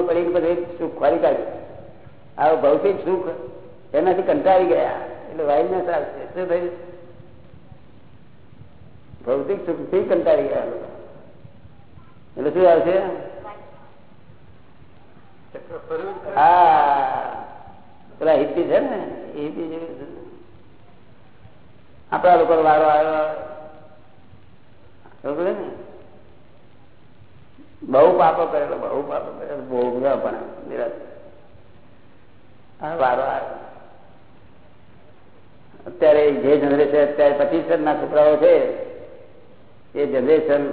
પડી પછી સુખ ખોરી કાઢ્યું. આ ભૌતિક સુખ એનાથી કંટાળી ગયા. એટલે વાઇલનેસ આવશે શું થયું? ભૌતિક સુખ કંટાળી ગયા એટલે શું આવશે? હા. પેલા હિપી છે ને? હિપી જેવી આપણા લોકો વારો આવ્યો. ને? બહુ પાપો કરેલો બહુ પાપો કરેલો ભોગવ્યા પણ નિરાશ. વારો અત્યારે જે જનરેશન અત્યારે પચીસ ના છોકરાઓ છે, એ જનરેશન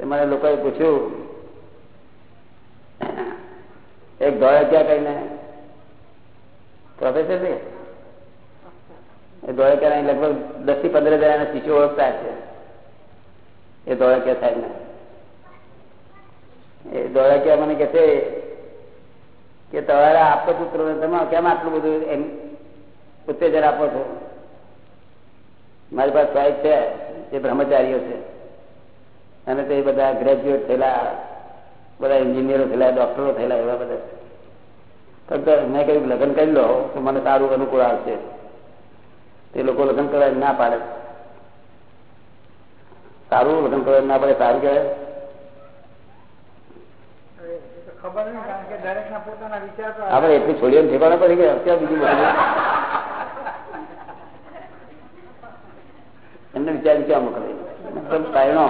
મને લોકોએ પૂછ્યું, એક ધોળકિયા કહીને? પ્રોફેસર છે એ ધોળકિયા લગભગ દસથી પંદર હજાર શિષ્યો ઓળખતા છે એ ધોળકિયા સાહેબ ને એ ધોળકિયા મને કે છે કે તમારા આપતો પુત્રો તમે કેમ આટલું બધું એમ ઉત્તેજન આપો છો? મારી પાસે સાહેબ છે, જે બ્રહ્મચારીઓ છે. અને તે બધા ગ્રેજ્યુએટ થયેલા, બધા એન્જિનિયરો થયેલા ડોક્ટરો થયેલા, એવા બધા ફક્ત મેં કહ્યું, લગ્ન કરી લો, તો મને સારું અનુકૂળ આવશે. તે લોકો લગ્ન કરવા ના પાડે. સારું લગ્ન કરવા ના પડે, સારું કહેવાય. આપણે એટલું છોડીએ ઠેકાણે પડી ગયા, અત્યારે બીજું એમને વિચાર્યું ક્યાં મોકલે કાયણો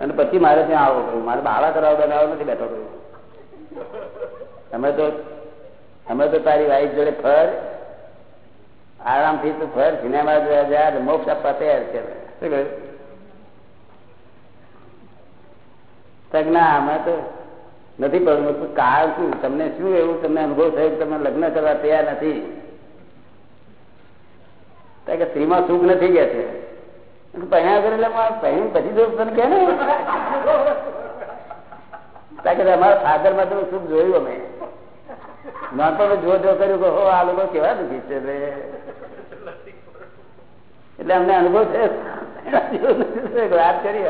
અને પછી મારે ત્યાં આવો કર્યું. મારે બાળા કરાવવા બનાવવા નથી બેઠો કર્યું. અમે તો અમે તો તારી વાઈફ જોડે ફર. આરામથી તું ફર, સિનેમા જોયા જાય મોક્ષ આપવા તૈયાર છે. શું કહ્યું? ના, અમે તો નથી પડવું કારણ શું? તમને શું એવું? તમને અનુભવ થયો તમે લગ્ન કરવા તૈયાર નથી? કે સ્ત્રીમાં સુખ નથી કે છે. પહેણા કરેલા પહેણ પછી જો તને કે ને. અમારા ફાધરમાં તો સુખ જોયું અમે. નાનપણ જો જો કર્યું કે, હો, આ લોકો કેવા દુઃખી છે એટલે અમને અનુભવ છે વાત કરી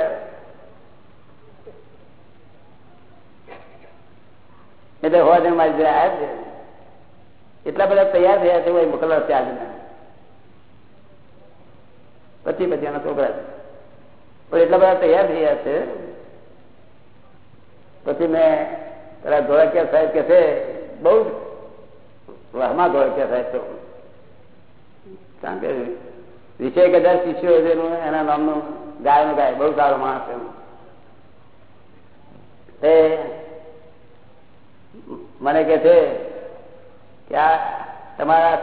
એટલે હોવા જણ મારી જોડે આવ્યા છે એટલા બધા તૈયાર થયા છે મોકલવા આજના પછી પછી એના છોકરા પણ એટલા બધા તૈયાર થયા છે. પછી મેં પેલા ધોળકિયા સાહેબ કે છે, બહુ વહમાં ધોળકિયા સાહેબ તો કારણ કે વિષય કદાચ શિષ્યો એનું, એના નામનું ગાયનું ગાય, બહુ સારો માણસ તે મને કે છે કે આ તમારા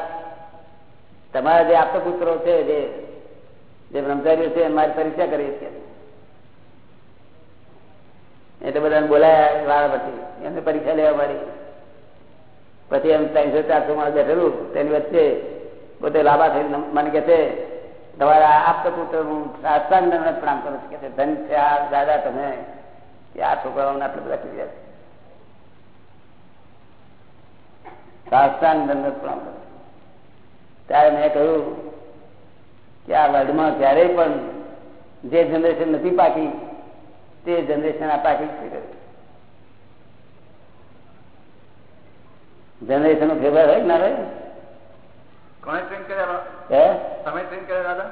તમારા જે આપતો પુત્રો છે, જે બ્રહ્મચારીઓ છે મારી પરીક્ષા કરી છે. એટલે બધાને બોલાયા વાળા પછી એમને પરીક્ષા લેવા મારી. પછી એમ ત્રણસો ચારસો માણસ બેઠેલું, તેની વચ્ચે પોતે લાભા થઈ મને કે છે, તમારા આપતો પુત્ર, હું સાષ્ટાંગ પ્રણામ કરું છું. કે ધન છે આ દાદા તમે, કે આ છોકરાઓને આટલા બધા કરી રહ્યા પ્રણામ કરું ત્યારે મેં કહ્યું કે આ વર્લ્ડમાં ક્યારેય પણ જે જનરેશન નથી પાકી તે જનરેશન આ પાકી જનરેશન નો ફેવર હોય ના ભાઈ કોને ટ્રેન કર્યા હે? તમે ટ્રેન કર્યા દાદા?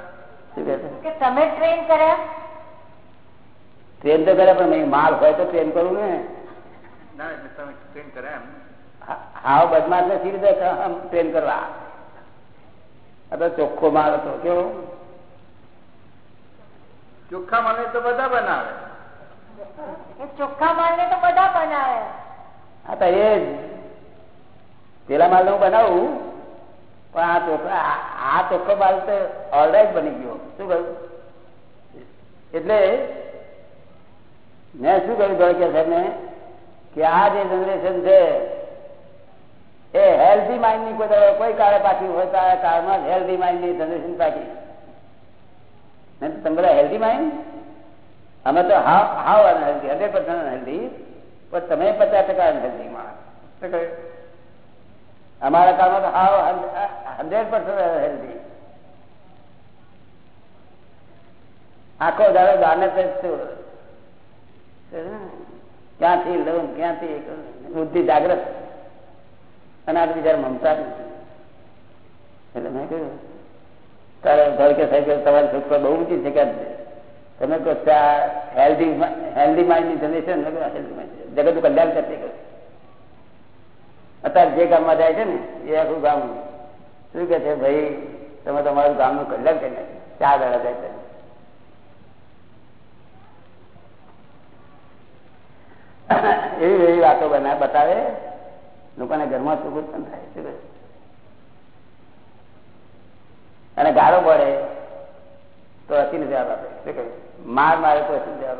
કે તમે ટ્રેન કર્યા? ટ્રેન તો કરે પણ માલ હોય તો ટ્રેન કરું ને. ના એટલે તમે ટ્રેન કર્યા એમ. હાવ બદમાશ ને સી રીતે ટ્રેન કરવા આ તો ચોખ્ખો માલ હતો કેવો? ચોખ્ખા મને તો બધા બનાવે. એ ચોખ્ખા માલ ને તો બધા બનાવે. હા તો એ જ. પેલા માલ હું બનાવું? પણ આ ચોખ્ખા આ ચોખ્ખો માલ તો ઓલરાઈટ બની ગયો. શું કહ્યું? એટલે મેં શું કહ્યું ધોળકિયા સાહેબ ને કે આ જે જનરેશન છે એ હેલ્ધી માઇન્ડની કોઈ કોઈ કાળે પાકી હોય તો આ કાળમાં હેલ્ધી માઇન્ડની જનરેશન પાકી તમે હેલ્ધી માઇન્ડ અમે તો હાવ હાવ અનહેલ્ધી હંડ્રેડ પર્સન્ટ અનહેલ્ધી પણ તમે પચાસ ટકા અનહેલ્ધી માણસ. અમારા કાળમાં તો હાવ હંડ્રેડ પર્સન્ટ અનહેલ્ધી આખો દાડો દાને ક્યાંથી લઉં, ક્યાંથી? બુદ્ધિ જાગ્રત અને આ બિચાર મમતા જ નથી એટલે મેં કહ્યું, તારે ઘર કે સાહેબ તમારી છોકરો બહુ ઊંચી છે. કે તમે કહો હેલ્ધી હેલ્ધી માઇન્ડની જનરેશન હેલ્ધી માઇન્ડ જગતનું કલ્યાણ કરતી કહ્યું અત્યારે જે ગામમાં જાય છે ને, એ આખું ગામ શું કે છે, ભાઈ, તમે તમારું ગામનું કલ્યાણ કરી નાખ્યું. ચાર દાડા જાય છે. એવી એવી વાતો બના બતાવે. લોકોને ઘરમાં સુખ ઉત્પન્ન થાય છે અને ગાળો પડે તો હસીને જવાબ આપે. શું કહે? માર મારે તો હસીને જવાબ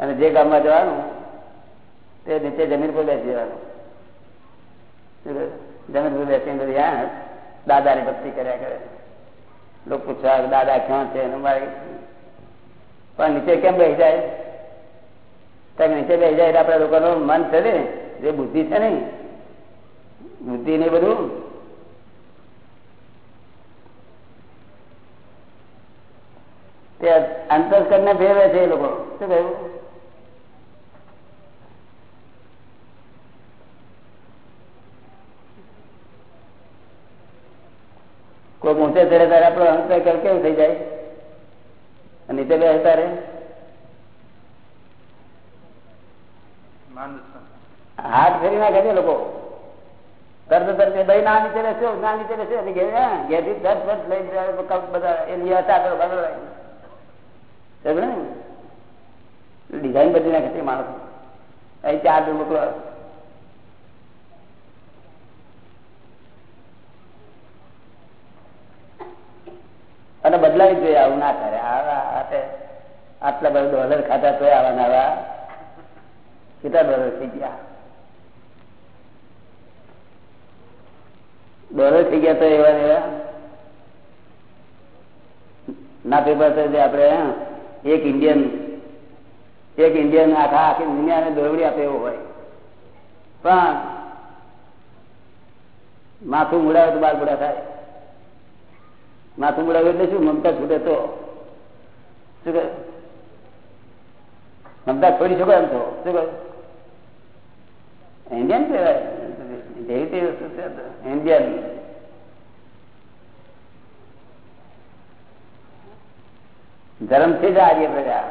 અને જે ગામમાં જવાનું, તે નીચે જમીન પર બેસી જવાનું. જમીન પર બેસીને બધી હા દાદાની ભક્તિ કર્યા કરે. લોકો પૂછવા, દાદા, ક્યાં છે? અને મારે, પણ નીચે કેમ બેસી જાય? નીચે બે જાય આપણા લોકોનું મન છે ને, જે બુદ્ધિ છે ને, બુદ્ધિ ને બધું તે અંતસ્કર ને ફેરવે છે એ લોકો. શું કહ્યું? કોઈ ઊંચે ચડે ત્યારે આપણો અંતસ્કર કેવું થઈ જાય? નીચે બે ત્યારે? હાથ ફેરી નાખે છે લોકો. તરત તરત ભાઈ ના નીચે રહેશે, ના નીચે રહેશે, અને ઘેરથી દસ વર્ષ લઈ બધા એ હતા ને? ડિઝાઇન બદલી નાખે માણસ. અહીં ચાર જણ મોકલો. અને બદલાવી જોઈએ, આવું ના કરે આટલા બધા ડોલર ખાતા તો આવા નવા કેટલા ડોલર થઈ ગયા? ડોલર થઈ ગયા તો એવા એવા. ના પેપર જે આપણે એક ઇન્ડિયન એક ઇન્ડિયન આખા, આખી દુનિયાને દોરવડી આપે એવો હોય. પણ, માથું મુડાવે તો બાર ગુડા થાય. માથું મુડાવે એટલે શું? મમતા છૂટે તો. શું કહે? મમતા છોડી શકો એમ તો. શું કહે? ઇન્ડિયન કહેવાય. જેવી તેવી વસ્તુ છે તો. ઇન્ડિયન ધર્મથી જ આર્ય પ્રજા.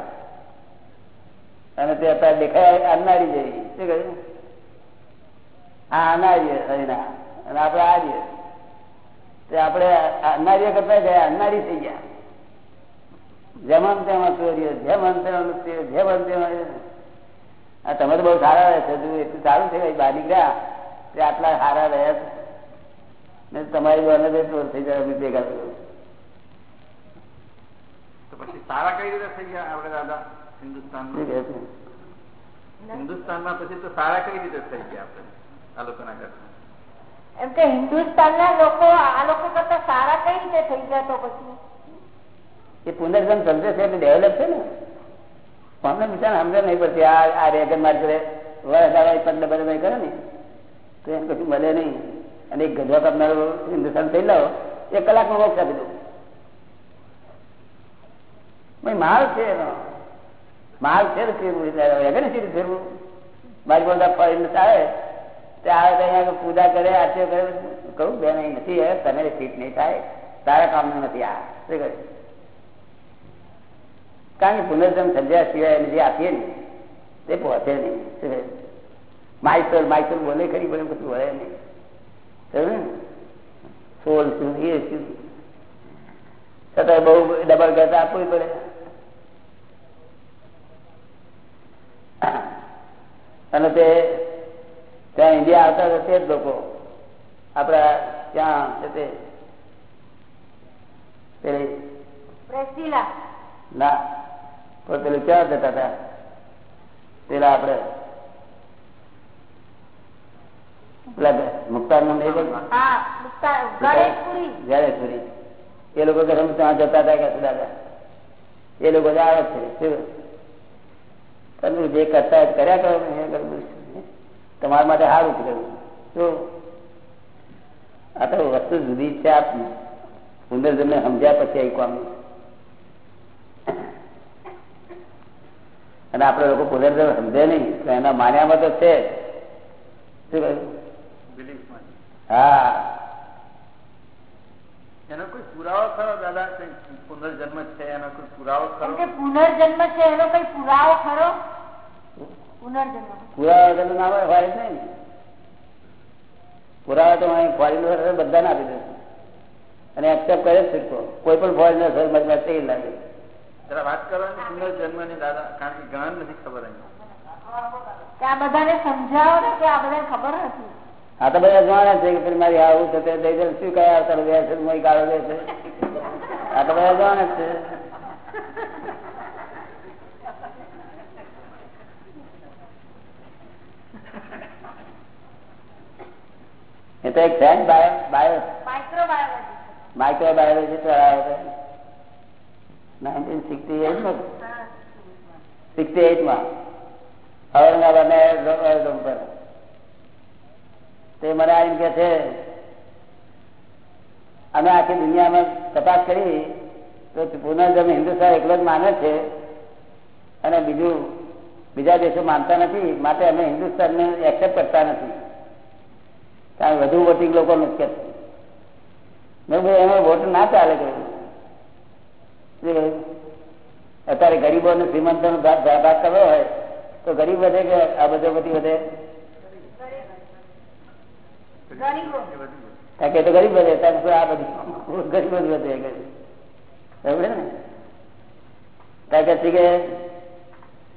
અને તે અત્યારે દેખાય અનારી જેવી. શું કહ્યું આ અનાર્ય હરિના અને આપણે આર્ય. તે આપણે અનાર્ય કરતા ગયા અનારી થઈ ગયા. જેમાં તેમાં ચોરીઓ જેમાં તેમાં જેમાં તેમાં આ તમે તો બહુ સારા રહે છે એટલું સારું છે ભાઈ બહાર નીકળ્યા તે આટલા સારા રહ્યા છે? ને તમારી વાને તો ચોર થઈ જાય અમે ભેગા તો પછી સારા કઈ રીતે થઈ ગયા આપણે દાદા હિન્દુસ્તાન હિન્દુસ્તાનમાં કહે પછી તો સારા કઈ રીતે થઈ ગયા આપણે આ લોકોના કરતા એમ કે હિન્દુસ્તાનના લોકો આ લોકો કરતા સારા કઈ રીતે થઈ ગયા તો પછી? એ પુનર્જન સમજે છે એટલે ડેવલપ છે ને? અમને બિચારા સમજે નહીં પડતી. આ આ રેગન માર કરે વરસ પંદર બધા કરે ને? તો એમ કશું મળે નહીં. અને એક ગજવા કરનારો હિન્દુસ્તાન થઈ લાવો એક કલાકમાં મોક્ષ આપી દઉં. માલ છે એનો. માલ છે ફેરવું, એટલે સીધું ફેરવું? મારી બધા ફરીને આવે તે આવે તો અહીંયા પૂજા કરે આચે કરે કહું, બેન, અહીં નથી હે તને ફીટ નહીં થાય. તારા કામનું નથી આ. શું કરે કારણ કે પુનર્જન્મ સજ્યા સિવાય જે આપીએ ને, તે પહોંચે નહીં. શું માઇકલ માઇસોલ બોલે ખરી પણ કશું વળે નહીં. ને? સોલ શું એ શું છતાં બહુ ડબલ કરતા આપવું પડે. અને તે ત્યાં ઇન્ડિયા આવતા હતા તે જ લોકો. આપણા ત્યાં છે તે. પેલી ના પેલું ક્યાં જતા હતા? પેલા આપડે પેલા મુક્તારનું નહીં બોલ હા મુક્તા- ગણેશપુરી. જયેશ્વરી એ લોકો ત્યાં જતા હતા કે દાદા? એ લોકો આવે છે તમે જે કરતા કર્યા કરો ને એ કરવું તમારા માટે સારું કર્યું. આ તો વસ્તુ જુદી છે આપ પુનર્જન્મ સમજ્યા પછી આવી અને આપણે લોકો પુનર્જન્મ સમજે નહીં તો એના માન્યામાં તો છે શું કહ્યું? હા. એનો કોઈ પુરાવો ખરો દાદા? પુનર્જન્મ છે એનો કોઈ પુરાવો ખરો? કે પુનર્જન્મ છે એનો કઈ પુરાવો ખરો? પુનર્જન્મ. પુરાવા વગર ના હોય હોય જ નહીં ને. તો અહીં ફોરેનર બધાને આપી દે અને એક્સેપ્ટ કરે જ છૂટકો કોઈ. પણ ફોરેનર મજમાં તે લાગે. જરા વાત કરવાની પુનર્જન્મની દાદા કારણ કે ઘણા નથી ખબર અહીં. કે આ બધાને સમજાવો ને કે આ બધાને ખબર નથી. આ તો બધા જાણે છે કે પેલી મારી આવું છે તે દઈ દે શું કયા આવતા બે છે મોઈ કાઢો દે છે. આ તો બધા જાણે જ છે. એ તો એક છે ને બાયો બાયો માઇક્રોબાયોલોજી માઇક્રોબાયોલોજી ચલાવે છે નાઇન્ટીન સિક્સટી એઇટમાં સિક્સટી એઇટમાં ઔરંગાબાદ ને પર. તે મને આવીને કે છે, અમે આખી દુનિયામાં તપાસ કરી, તો પુનર્જન્મ હિન્દુસ્તાન એકલો જ માને છે અને બીજું, બીજા દેશો માનતા નથી, માટે અમે હિન્દુસ્તાનને એક્સેપ્ટ કરતા નથી. કારણ વધુ વોટિંગ લોકો મુખ્ય છે. મેં ભાઈ એમાં વોટ ના ચાલે કહ્યું અત્યારે ગરીબો અને શ્રીમંતો નો ભાગ ભાગ કરવો હોય, તો ગરીબ વધે કે આ બધો બધી વધે ગરીબો એ બધું કારણ કે તો ગરીબ વધે આ બધું ગરીબ જ વધે. બરાબર ને? ત્યાં કે છે કે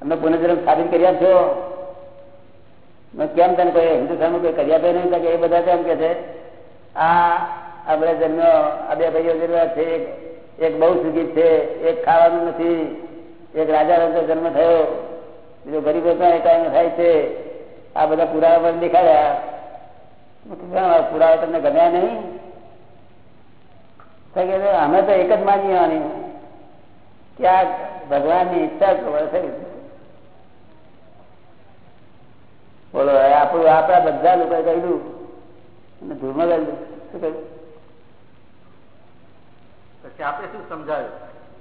અમે પુનઃજન્મ સાબિત કરી આપશો કેમ તને કોઈ હિન્દુસ્તાનમાં કોઈ કરી આપે નહીં? કે એ બધા કેમ કે છે આ આપણે જન્મ્યો જન્મ આ બે ભાઈઓ જેવા છે એક એક બહુ સુખી છે એક ખાવાનું નથી એક રાજા રાજા જન્મ થયો બીજો ગરીબો પણ એ ટાઈમે થાય છે. આ બધા પુરાવા પણ દેખાડ્યા. મેં કીધું, "આ પુરાવા તમને ગમ્યા નહીં? અમે તો એક જ માની આવવાની કે આ ભગવાનની ઈચ્છા થઈ બોલો આપણું આપણા બધા લોકોએ કહ્યું અને ધૂળમાં શું કહ્યું પછી આપણે શું સમજાવ્યું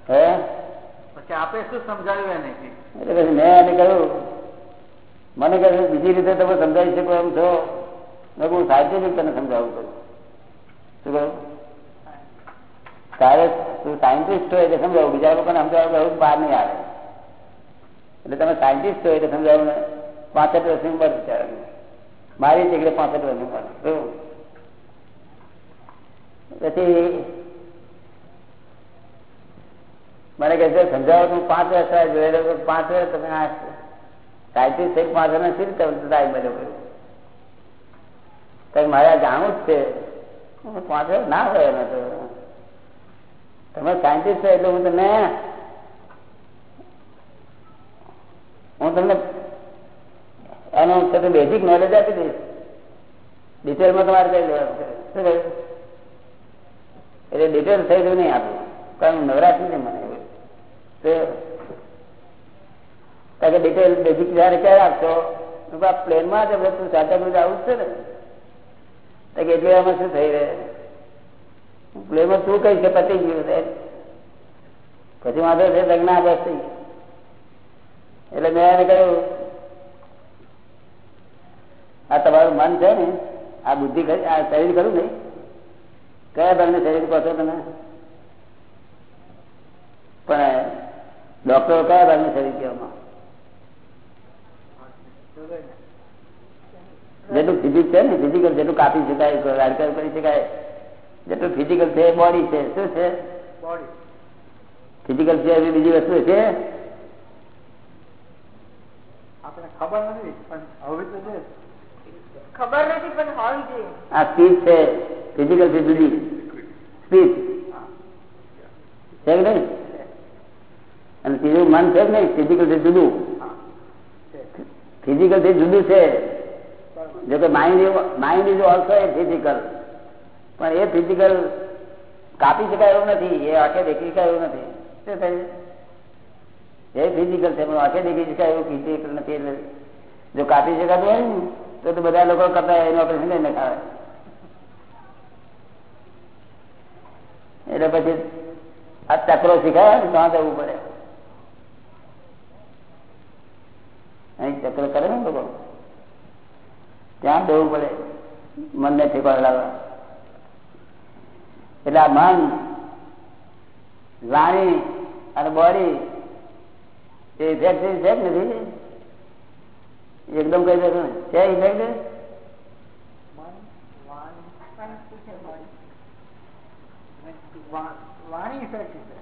હે? પછી આપણે શું સમજાવ્યું એને એટલે પછી મેં એને કહ્યું મને કહ્યું બીજી રીતે તમે સમજાવી શકો એમ છો. કહું સાયન્ટિફિક તને સમજાવું કહ્યું? શું કહ્યું? તારે તું સાયન્ટિસ્ટ હોય એટલે સમજાવું, બીજા લોકોને સમજાવું એવું બહાર નહીં આવે. એટલે તમે સાયન્ટિસ્ટ હોય એટલે સમજાવું ને? પાસઠ વર્ષની ઉંમર બિચારાની. મારી દીકરી પાસઠ વર્ષની ઉંમર શું? પછી મને કહે છે, સમજાવો, તું હું પાંચ વર્ષ જોઈ રહ્યો પાંચ વર્ષ તમે આ સાયન્ટિસ્ટ થઈ પાંચ વર્ષ સી રીતે ટાઈમ મળ્યો કર્યો કારણ કે મારે જાણવું જ છે. પાંચ ના એનો તો. તમે સાયન્ટિસ્ટ છો એટલે હું તમને હું તમને એનું તમને બેઝિક નોલેજ આપી દઈશ. ડિટેલમાં તમારે કઈ લેવાનું એટલે ડિટેલ થઈ ગયું નહીં આપું કારણ નવરાશ નથી મને. તો કારણ કે ડિટેલ બેઝિક જયારે ક્યારે આપશો? પ્લેનમાં જ તું સાચા આવું જ છે ને. એટલે આમાં શું થઈ રહે તું કઈ છે? પતી ગયું છે. પછી વાંધો છે લગ્ન બસ એટલે મેં એને કહ્યું, આ તમારું મન છે ને, આ બુદ્ધિ આ શરીર ખરું ને? કયા ભાગને શરીર કહો છો તમે? પણ ડોક્ટરો કયા ભાગનું શરીર કહેવામાં? જેટલું ફિઝિક છે ને ફિઝિકલ જેટલું કાપી શકાય રાડકર કરી શકાય જેટલું ફિઝિકલ છે બોડી છે શું છે? ફિઝિકલ છે એવી બીજી વસ્તુ છે? આપણે ખબર નથી પણ હવે તો છે. ખબર નથી પણ હોવી જોઈએ. આ સ્પીચ છે ફિઝિકલથી જુદી. સ્પીચ છે કે નહીં? અને ત્રીજું મન છે કે નહીં? ફિઝિકલ જુદું. ફિઝિકલથી જુદું છે. જો કે mind mind is also a physical પણ એ ફિઝિકલ કાપી શકાય એવું નથી. એ આંખે દેખી શકાય એવું નથી. શું થયું? એ ફિઝિકલ છે, પણ આંખે દેખી શકાય એવું ફિઝિકલ નથી એટલે જો કાપી શકાતું હોય ને, તો તો બધા લોકો કરતા એનું ઓપરેશન લઈને ખાવે એટલે પછી આ ચક્રો શીખાય ને ત્યાં જવું પડે. અહીં ચક્ર કરે ને લોકો. ત્યાં દેવું પડે. મનને ઠેકાણ લાવવા. એટલે આ મન વાણી અને બોડી એ ઇફેક્ટ છે કે નથી? એકદમ કહી દે છે ઇફેક્ટ વાણી ઇફેક્ટિવ છે.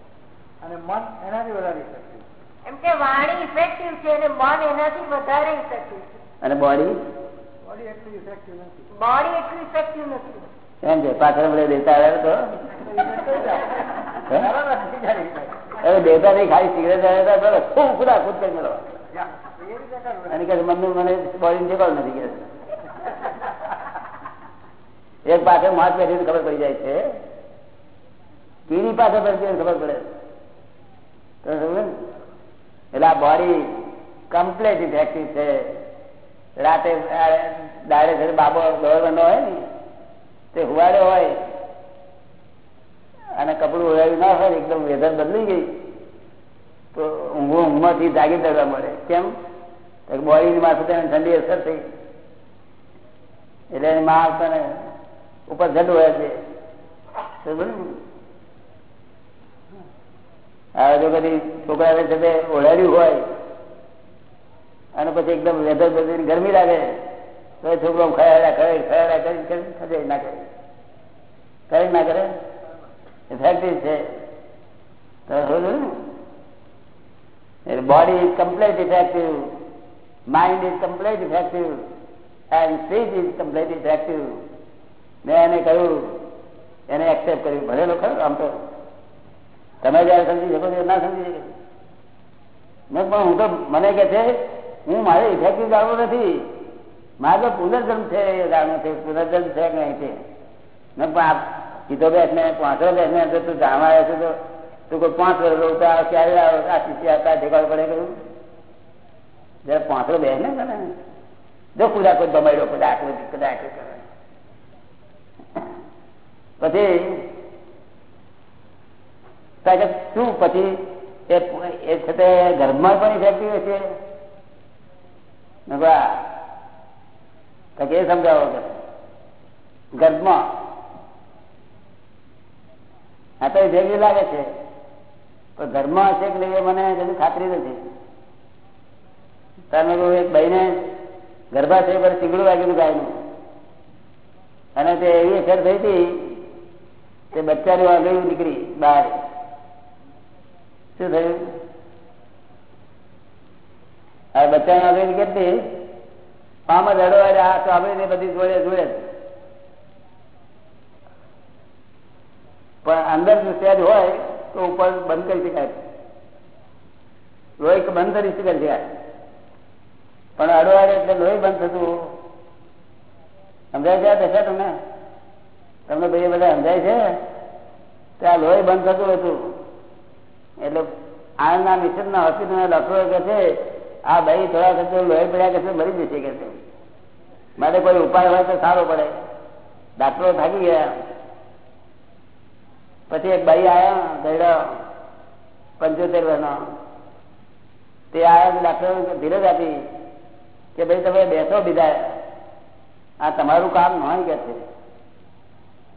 અને મન એનાથી વધારે ઇફેક્ટિવ એમ કે વાણી ઇફેક્ટિવ છે અને મન એનાથી વધારે ઇફેક્ટિવ છે. અને બોડી? બોડી એટલી ઇફેક્ટિવ નથી. એમ છે પાછળ બધે દેતા આવે તો? દેતા નહીં ખાલી સિગરેટ આવે તો ખૂબ ખુદા ખુદ કરી મેળવા. અને કહે મમ્મી મને બોડી ઠેકાણ નથી કે. એક પાસે માથ બેઠી ખબર પડી જાય છે. પીની પાસે બેઠી ખબર પડે. તો એટલે આ બોડી કમ્પ્લેટ ઇફેક્ટિવ છે. રાતે છે બાબો દોડવાનો હોય ને, તે હુવાડ્યો હોય. અને કપડું ઉડાવ્યું ના હોય, એકદમ વેધર બદલી ગઈ. તો ઊંઘો ઊંઘમાંથી જાગી ચડવા મળે. કેમ? બોડીની માથું તેને ઠંડી અસર થઈ. એટલે એની માં તને ઉપર ઝડ હોય છે? હવે જો કદી છોકરાને છે તે ઓળાડ્યું હોય. અને પછી એકદમ વેધર બધી ગરમી લાગે તો એ છોકરો ખયાડા ખરે ખયાડા કરી ખજે ના કરે. કરે ના કરે? ઇફેક્ટિવ છે. તો સમજ્યું ને body is complete effective mind is complete effective and speech is complete effective મેં એને કહ્યું, એને એક્સેપ્ટ કર્યું. ભરેલો ખરો, આમ તો. તમે જયારે સમજી શકો ના સમજી શકો. મેં પણ હું તો, મને કે છે હું મારે ઇફેક્ટિવ જાણવું નથી. મારે તો પુનર્જન્મ છે એ જાણવું છે. પુનર્જન્મ છે કે નહીં છે? મેં પણ આપ સીધો બેસ ને પાંચસો બેસ ને તો તું જાણવા આવ્યો છે તો, તું કોઈ પાંચ વર્ષ ઉતાર ક્યારે આ શિષ્ય હતા ઠેકાવું પડે કહ્યું જયારે પાંચસો બેસ ને તને જો પૂરા કોઈ દમાડ્યો કદાચ કદાચ પછી શું પછી એ છે તે ઘરમાં પણ ઇફેક્ટિવ છે કે સમજાવો કે ગર્ભમાં આ તો ઇફેક્ટિવ લાગે છે, પણ ઘરમાં હશે કે નહીં મને હજુ ખાતરી નથી. તમે એક ભાઈને ગર્ભાશય પર ચીગડું વાગેલું ગાયનું. અને તે એવી અસર થઈ હતી, તે બચ્ચાની વાગડ્યું નીકળી બહાર. શું થયું? હવે બચ્ચાની વાગડી કેટલી પામ જ અડવાડે આ તો સાંભળીને બધી જોડે જોડે પણ અંદર જો સહેજ હોય તો ઉપર બંધ કરી શકાય. લોહી બંધ કરી શકાય છે. પણ અડવાડે એટલે લોહી બંધ થતું. સમજાય છે દશા તમને? તમને ભાઈ બધા સમજાય છે ત્યાં લોહી બંધ થતું હતું. એટલે આણંદના મિશનના હોસ્પિટલના ડોક્ટરો કહે છે આ ભાઈ થોડા ખર્ચો લોહી પડ્યા કે છે મરી જશે કે મારે કોઈ ઉપાય હોય તો સારો પડે. ડાક્ટરો થાકી ગયા. પછી એક ભાઈ આવ્યા ગયડો પંચોતેર વર્ષનો. તે આવ્યા ડાક્ટર ધીરજ આપી કે ભાઈ તમે બેસો બીજા આ તમારું કામ નહીં કે છે.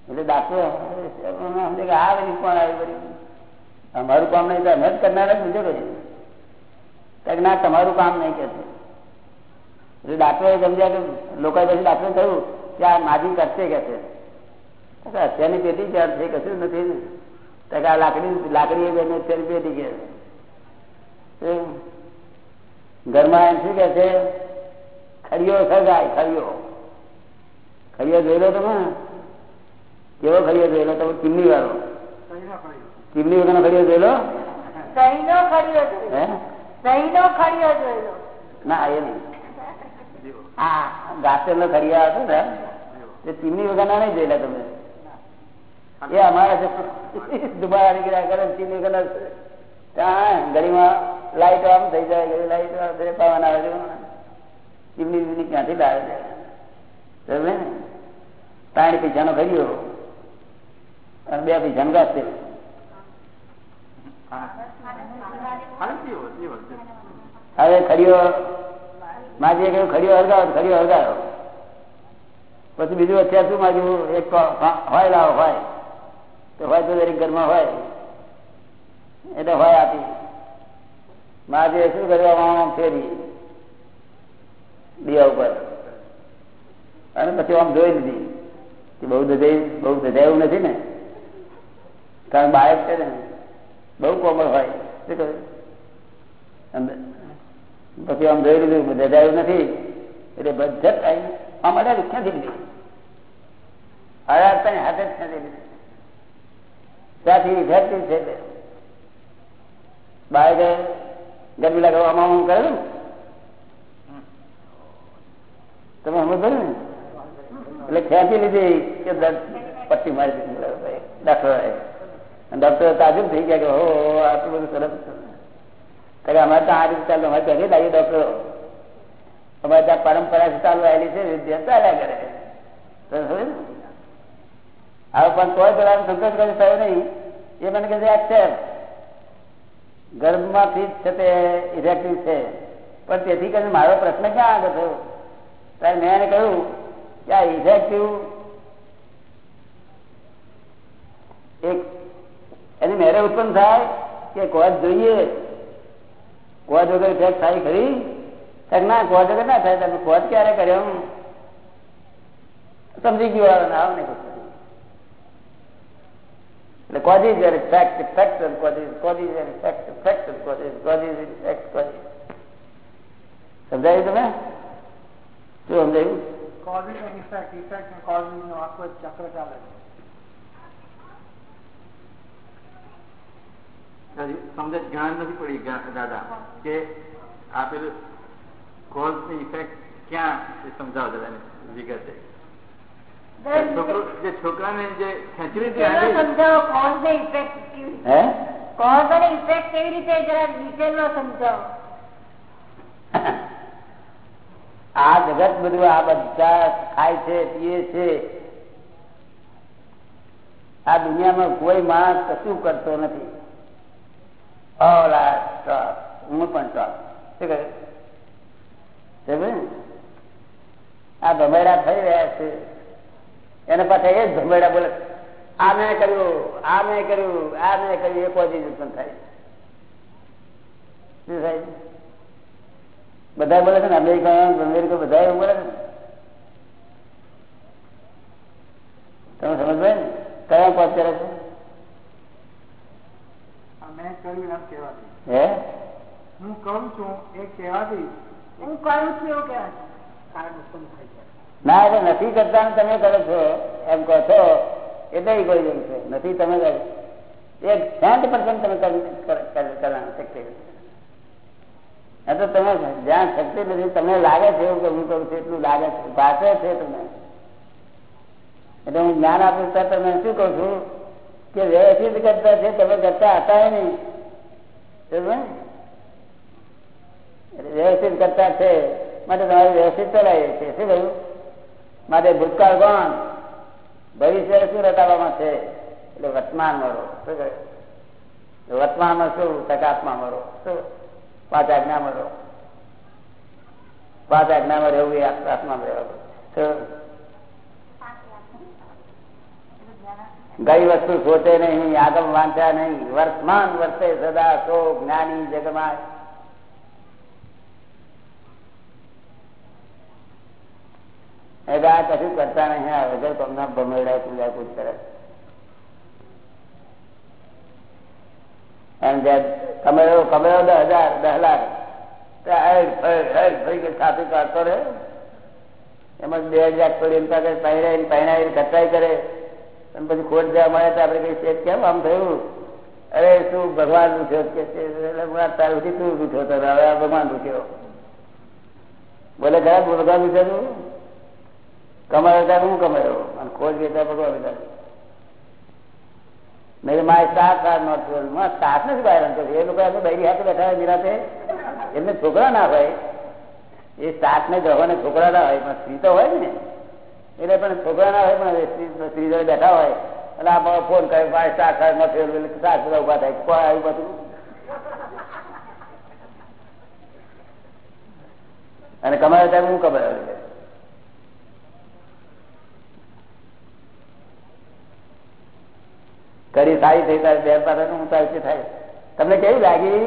એટલે ડાક્ટર આ બધી કોણ આવી બધી અમારું કામ નહીં તો અમે જ કરનારા બીજો કરી કારણ કે ના તમારું કામ નહીં કે છે. એટલે ડાક્ટરે સમજ્યા કે લોકોએ પછી ડાક્ટરે કહ્યું કે આ માજી કરશે કે છે. અત્યારની પેટી ચાર છે કશું નથી ને. તો કે આ લાકડી લાકડી એ બેને અત્યારની પેટી કે ઘરમાં એમ શું કે છે? ખડીયો સગાય ખરીયો ખરીયો જોઈ જોયેલો તમે. કેવો ખડીયો જોયેલો તમે ચીમની વાળો. ચીમની વગરનો ખડીયો જોયેલો સહીનો ખડીયો ના, એ હા ઘડીમાં લાઈટ આમ થઈ જાય લાઈટ આમ પવન આવે છે. ચીમની બીમની ક્યાંથી લાવે છે? સમજે ને? ત્રણ પૈસાનો ખરીયો અને બે પૈસાનો છે. હવે ખડીયો માજી કહ્યું ખડીયો હળગાવો ખડીયો હળગાવો. પછી બીજું અત્યારે શું માગ્યું એક હોય લાવો, હોય. તો હોય તો દરેક ઘરમાં હોય. એટલે હોય આપી. માજે શું કર્યું ફેરી. દિયા ઉપર. અને પછી આમ જોઈ લીધી. કે બહુ દજાઈ બહુ દજાયું નથી ને. કારણ બાયક છે ને બહુ કોમળ હોય. શું પછી આમ જોઈ લીધું દજાયું નથી. એટલે બધા આવી આમ અડાડી ક્યાંથી લીધી. અડાડતા હાથે જ ક્યાંથી લીધી. ત્યાંથી ઇફેક્ટિવ છે બાળકે ગરમી લગાવવામાં હું કરેલું તમે સમજ ને? એટલે ખેંચી લીધી કે પટ્ટી મારી દીધી. ડોક્ટર ડોક્ટર તાજુબ થઈ ગયા કે હો, આટલું બધું સરસ અમારે તો આ રીતે ચાલુ અમારે પહેલી લાગી ડોક્ટરો. અમારે ત્યાં પરંપરા ચાલુ આવેલી છે, વિદ્યા, ચાલ્યા કરે. હવે પણ કોઈ પેલા સંતોષ કરી થયો નહીં. એ મને કહે છે એક્સેપ્ટ ગર્ભમાંથી જ છે તે ઇફેક્ટિવ છે. પણ તેથી કરીને મારો પ્રશ્ન ક્યાં આગળ થયો? ત્યારે મેં એને કહ્યું કે આ ઇફેક્ટિવ એક એની મેરે ઉત્પન્ન થાય કે કોજ જોઈએ. કોજ વગર ઇફેક્ટ થાય ખરી? ના કોજ વગર ના થાય. તમે કોજ ક્યારે કર્યો સમજી ગયું આવ ને એટલે causes are effect, effect and causes, causes are effect, effect and causes, causes and effect, causes. સમજાયું તમે? શું સમજાયું? કોઝિંગ એન્ડ ઇફેક્ટ ઇફેક્ટ અને કોઝિંગ નો આખો એક ચક્ર ચાલે હજી સમજ જ્ઞાન નથી પડી ગા- દાદા કે આપેલું કોઝની ઇફેક્ટ ક્યાં એ સમજાવો દાદા ને વિગતે છોકરો જે છોકરાને જે ખેંચી લીધી પેલો આંગળી, સમજાવો કોઝ ને ઇફેક્ટ કેવી રીતે હે કોઝ અને ઇફેક્ટ કેવી રીતે જરા ડિટેલમાં સમજાવો આ જગત બધું આ બધા ખાય છે પીએ છે આ દુનિયામાં કોઈ માણસ કશું કરતો નથી Are talk. હું પણ talk. શું કહે? સમજ્યું આ ભમેડા થઈ રહ્યા છે. એને પાછા એ જ ધમેડા બોલે આ મેં કર્યું આ મેં કર્યું આ મેં કર્યું. એ પોઝિટિવ પણ થાય. શું થાય? બધા બોલે છે ને અમેરિકા અમેરિકા બધા એવું બોલે છે તમે સમજ ભાઈ કયા પદ કરે છે? મેં કર્યું એમ કહેવાથી હે? હું કરું છું એ કહેવાથી હું કરું છું એવું કહેવાય કારણ ઉત્પન્ન થાય છે ના એટલે નથી કરતા ને તમે કરો છો. એમ કહો છો એટલે જેમ છે. નથી તમે કરો. એક સાઠ પર્સન્ટ તમે કરવાનું શક્તિ એ તો તમે જ્યાં શક્તિ નથી તમને લાગે છે એવું કે હું કરું છું એટલું લાગે છે. ભાષે છે તમે એટલે હું જ્ઞાન આપું ત્યાં તમે શું કહું છું? કે વ્યવસ્થિત કરતા છે, તમે કરતા હતા નહીં. વ્યવસ્થિત કરતા છે, માટે તમારે વ્યવસ્થિત ચલાવીએ છીએ. શું કહ્યું? માટે ભૂતકાળ કોણ? ભવિષ્ય શું રટાવવામાં છે? એટલે વર્તમાન મરો શું કહ્યું? વર્તમાનમાં શું? ટકાત્મા મરો શું? પાંચ આજ્ઞા મરો પાંચ આજ્ઞામાં રહેવું એ આત્મા રહેવાનું શું ગઈ વસ્તુ સોચે નહીં, આગમ વાંચ્યા નહીં. વર્તમાન વર્તે સદા સો જ્ઞાની જગમાં એટલે આ કશું કરતા નહીં. આ વગર તમને ભમેડાય પૂજા પૂજ કરે. એમ જે કમેરો કમેરો દસ હજાર, દસ લાખ. સાથે કાઢતો રહે. એમાં બે હજાર પહેરાઈને પહેરાય કચાઈ કરે. અને પછી ખોટ જવા મળે તો આપણે કઈ શેઠ, કેમ આમ થયું? અરે, શું ભગવાન રૂઠ્યો કે તારુંથી તું રૂઠ્યો તો? હવે આ ભગવાન રૂઠ્યો. બોલે, ખરા, ભગવાન રૂઠ્યો તું? કમાયો ત્યારે હું કમાયો? અને ખોટ ગઈ ભગવાન રૂઠ્યો નહીં મારે સાત આર નોટમાં સાત નથી બહાર એ લોકો એમને બૈરી હાથે બેઠા હોય નિરાતે. એમને છોકરા ના હોય. એ સાત ને જવાને છોકરા ના હોય, પણ સ્ત્રી તો હોય ને. એટલે પણ છોકરા ના હોય પણ સ્ત્રી બેઠા હોય એટલે આ ફોન કરે, ભાઈ, શાક ખાય નોટ શાક બધા ઊભા થાય. કોઈ આવ્યું બધું? અને કમાયો ત્યારે હું ખબર આવે કરી સારી થઈ તારી બે પાસે હું તારી થાય. તમને કેવી લાગી?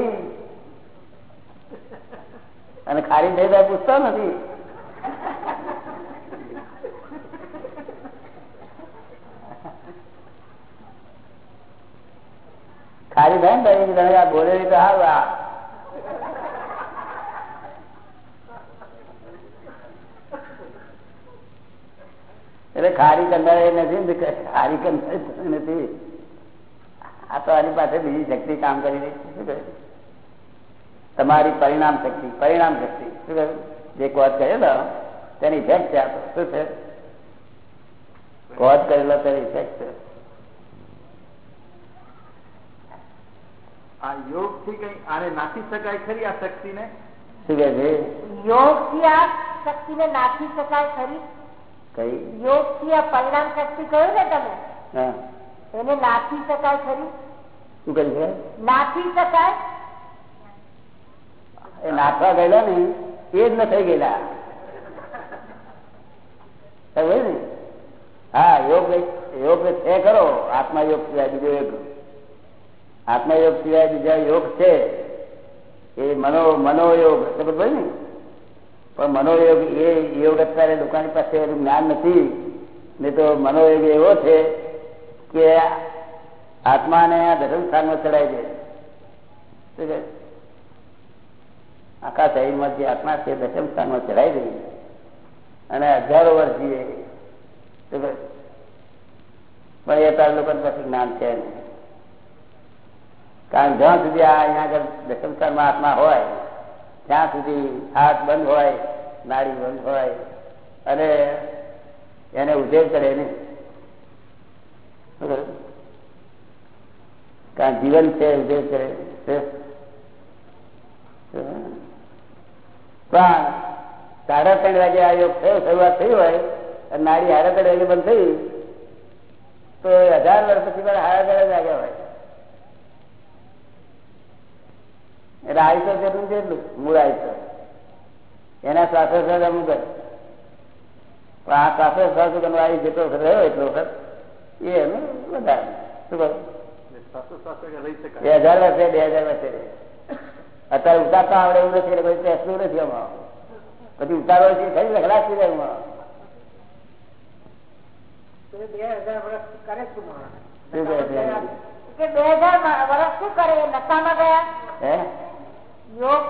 અને ખારી થઈ જાય, પૂછતા નથી. ખારી થાય ને તો તમે આ બોલે તો હારું આ એટલે ખારી કંટાળે નથી ને ખારી કંટાળે નથી આ તો આની પાસે બીજી શક્તિ કામ કરી રહી છે શું કહે તમારી પરિણામ શક્તિ પરિણામ શક્તિ શું કહ્યું જે કોચ કરેલો તેની ઇફેક્ટ છે આ તો શું છે કોચ કરેલો તેની ઇફેક્ટ છે આ યોગથી કઈ આને નાખી શકાય ખરી આ શક્તિ ને શું કહે છે? યોગથી આ શક્તિ ને નાખી શકાય ખરી? કઈ? યોગથી આ પરિણામ શક્તિ કહ્યું ને તમે? હા. એને નાખી શકાય ખરી? શું કહ્યું છે? નાખી શકાય? એ નાખવા ગયેલા ને એ જ ન થઈ ગયેલા. સમજ્યો ને? હા યોગ યોગ છે ખરો આત્મા યોગ સિવાય બીજો યોગ આત્મા યોગ સિવાય બીજા યોગ છે. એ મનો મનોયોગ સમજ ને? પણ મનોયોગ એ યોગ અત્યારે લોકોની પાસે એનું જ્ઞાન નથી. નહીં તો મનોયોગ એવો છે કે આત્માને આ ધર્મ સ્થાનમાં ચડાવી દે. આખા શરીરમાં જે આત્મા છે દશમ સ્થાનમાં ચડાવી દઈએ અને હજારો વર્ષ જીવે. પણ એ તાર લોકો પાસે જ્ઞાન છે નહીં. કારણ જ્યાં સુધી આ અહીંયા આગળ દશમ આત્મા હોય, ત્યાં સુધી હાથ બંધ હોય નાળી બંધ હોય, અને એને ઉધેર કરે નહીં. કારણ જીવન છે ઉધેર કરે. પણ સાડા ત્રણ વાગે આ યોગ થયો, શરૂઆત થઈ હોય, અને નાળી સાડા ત્રણ બંધ થઈ, તો હજાર વર્ષ પછી પણ સાડા ત્રણ વાગ્યા હોય. એટલે આયુષ્ય જેટલું છે એટલું મૂળ આયુષ્ય એના શ્વાસોશ્વાસ અમુક જ. પણ આ તમે આયુ જેટલો રહ્યો એટલો વખત એ એનું વધારે. શું કહું? બે હજાર વર્ષે બે હજાર વર્ષે અત્યારે ઉતારતા આવડે એવું નથી એટલે પછી પેસલું નથી આમાં. પછી ઉતારો છે ખરી લખડા થઈ જાય એમાં. બે હજાર વર્ષ કરે શું છે? બે હજાર વર્ષ શું કરે? નકામાં ગયા? હે? યોગ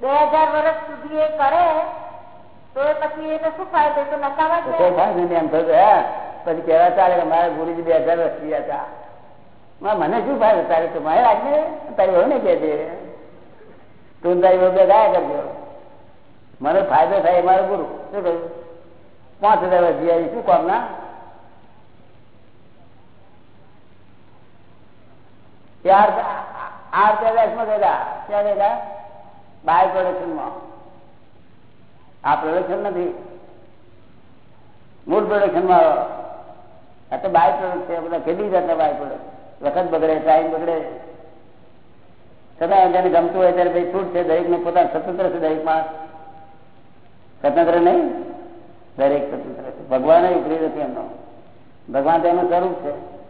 બે હજાર વર્ષ સુધી એ કરે, તો એ પછી એને શું ફાયદો? તો નશામાં તો જ કોઈ ગયા. થાય નહીં એમ થયું હે? પછી કહેવા ચાલે કે મારા ગુરુજી બે હજાર વર્ષ થયા હતા. માં મને શું ફાયદો? તારે તો મારે લાગે તારી વહુ ને કે છે. તું ને તારી વહુ બે ગાયા કરજો. મને ફાયદો થાય એ મારો ગુરુ. શું કહ્યું? પાંચ હજાર વર્ષ જીયા શું કામ ના ત્યાર આર પેલેસમાં બાય પ્રોડક્શનમાં આ પ્રોડક્શન નથી. મૂળ પ્રોડક્શનમાં આ તો બાય છે. કેટલી જાતના બાય પ્રોડક્ટ વખત બગડે ટાઈમ બગડે. છતાં જેને ગમતું હોય ત્યારે ભાઈ છૂટ છે. દરેકને પોતાનું સ્વતંત્ર છે દરેકમાં સ્વતંત્ર નહીં. દરેક સ્વતંત્ર છે. ભગવાન ઉપરી નથી એમનો. ભગવાન તો એનું છે.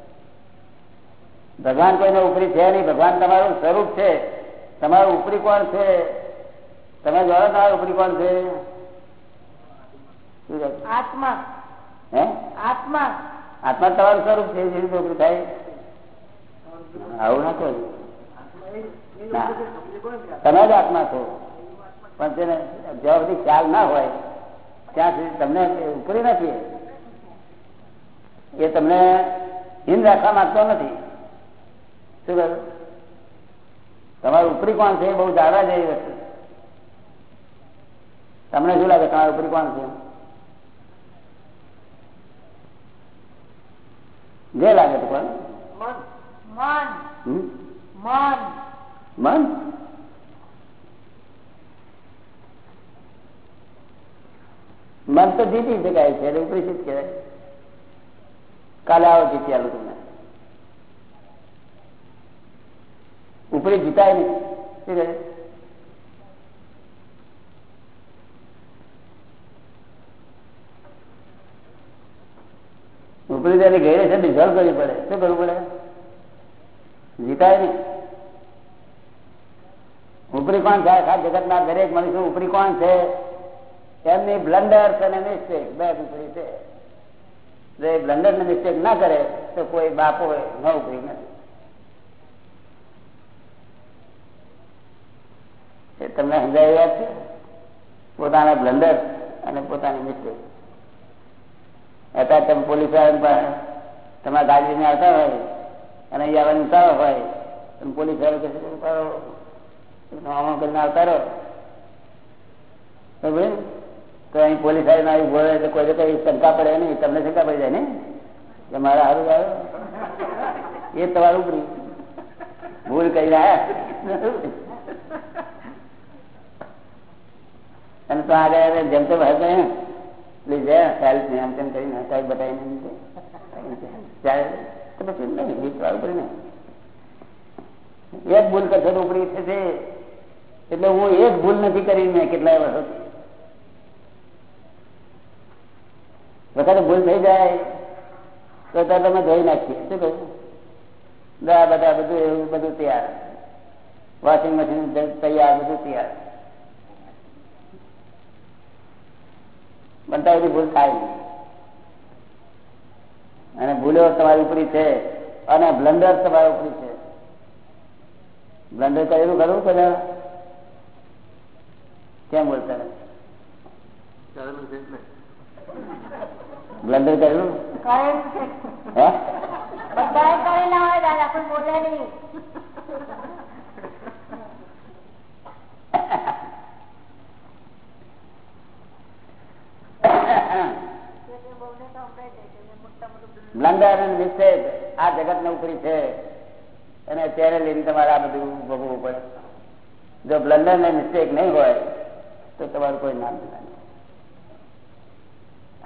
ભગવાન કોઈને ઉપરી છે નહીં. ભગવાન તમારું સ્વરૂપ છે. તમારું ઉપરી કોણ છે? તમે જાણો તમારું ઉપરી કોણ છે? આત્મા. હે? આત્મા. આત્મા તમારું સ્વરૂપ છે જે રીતે ઉપરી થાય. આવું ના કહ્યું તમે જ આત્મા છો. પણ તેને જ્યાં સુધી ખ્યાલ ના હોય ત્યાં સુધી તમને ઉપરી નથી. એ તમને હિન રાખવા માંગતો નથી. શું કહ્યું? તમારું ઉપરી કોણ છે? બહુ જાણવા જેવી વસ્તુ. તમને શું લાગે તમારું ઉપરી કોણ છે? જે લાગે તો કોણ? મન. મન. તો જીતી શકાય છે એટલે ઉપરી શું કહેવાય? કાલે આવો જીતી આલું તમને. ઉપરી જીતાય નહીં. ઉપરી ત્યારે ઘેરે છે ડિઝોલ્વ કરવી પડે. શું કરવું પડે? જીતાય નહીં. ઉપરી કોણ થાય આખા જગતના દરેક મનુષ્ય ઉપરી કોણ છે? એમની બ્લન્ડર્સ અને મિસ્ટેક બે ઉપરી છે. જો એ બ્લન્ડર ને મિસ્ટેક ના કરે, તો કોઈ બાપ હોય, ન ઉપરી નથી. એ તમને સમજાવી રહ્યા છે? પોતાના બ્લન્ડર અને પોતાની મિસ્ટેક અત્યારે તમે પોલીસવાળા તમારા ગાડીને આવતા હોય અને અહીંયા આવવાનું ઉતારો હોય, તમે પોલીસ વાળો કહે ઉતારો કરીને આવતા રહો. તો અહીં પોલીસ વાળી આવી બોલે એટલે કોઈ કઈ શંકા પડે નહીં, તમને શંકા પડી જાય ને? કે મારા સારું આવ્યો એ તમારું ભૂલ કરીને રહ્યા. અને તો આગળ જેમ તેમ હશે પ્લીઝ હેલ્પ ને આમ તેમ કરીને કઈ બતાવીને ત્યારે તો પછી નહીં ગીત વાળું પડી ને એક ભૂલ કરશે ઉપરી થશે એટલે હું એક ભૂલ નથી કરી, મેં કેટલાય વર્ષોથી. વખતે ભૂલ થઈ જાય, તો ત્યારે તમે ધોઈ નાખીએ. શું કહ્યું? દવા બધા બધું એવું, બધું તૈયાર. વોશિંગ મશીન તૈયાર, બધું તૈયાર. બનતા બધી ભૂલ થાય નહીં. અને ભૂલો તમારી ઉપરી છે અને બ્લન્ડર તમારી ઉપરી છે. બ્લન્ડર કરેલું ખરું બધા કેમ બોલતા નથી બ્લન્ડર કરેલું હે? બધાએ કરેલા હોય દાદા પણ બોલે નહીં. બ્લન્ડર અને મિસ્ટેક આ જગત નોકરી છે. અને અત્યારે લઈને તમારે આ બધું ભોગવવું પડે. જો બ્લન્ડર ને મિસ્ટેક નહીં હોય, તો તમારું કોઈ નામ નહીં.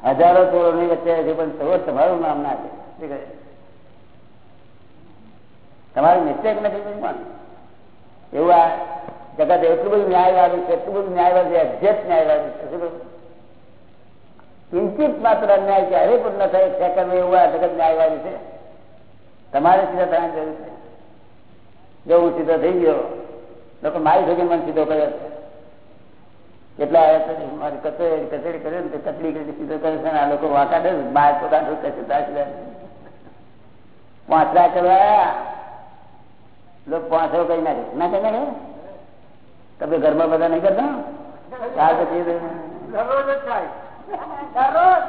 હજારો ચોરોની વચ્ચે હજુ પણ તો તમારું નામ ના છે. તમારું મિસ્ટેક નથી પણ. એવું આ જગત એટલું બધું ન્યાયવાદી છે, એટલું બધું ન્યાયવાદી એક્ઝેક્ટ ન્યાયવાળું છે. શું? કિંચિત માત્ર અન્યાય ક્યારે પણ ન થાય સેકન્ડ એવું આ જગત ન્યાયવાળું છે? તમારે સીધા થવાની જરૂર છે. જો હું સીધો થઈ ગયો લોકો મારી ભેગી મને સીધો કર્યો છે. કેટલા છે મારી કચેરી કચેરી કરે ને કચડી કરી સીધો કરે છે આ લોકો વાંકા દે બાર પોતા ઢોકે છે ત્યાં સુધી પાંચરા કરવા લોકો પાંચરો કઈ નાખે. ના કઈ નાખે? તમે ઘરમાં બધા નહીં કરતા? ચાર પછી થાય. દરરોજ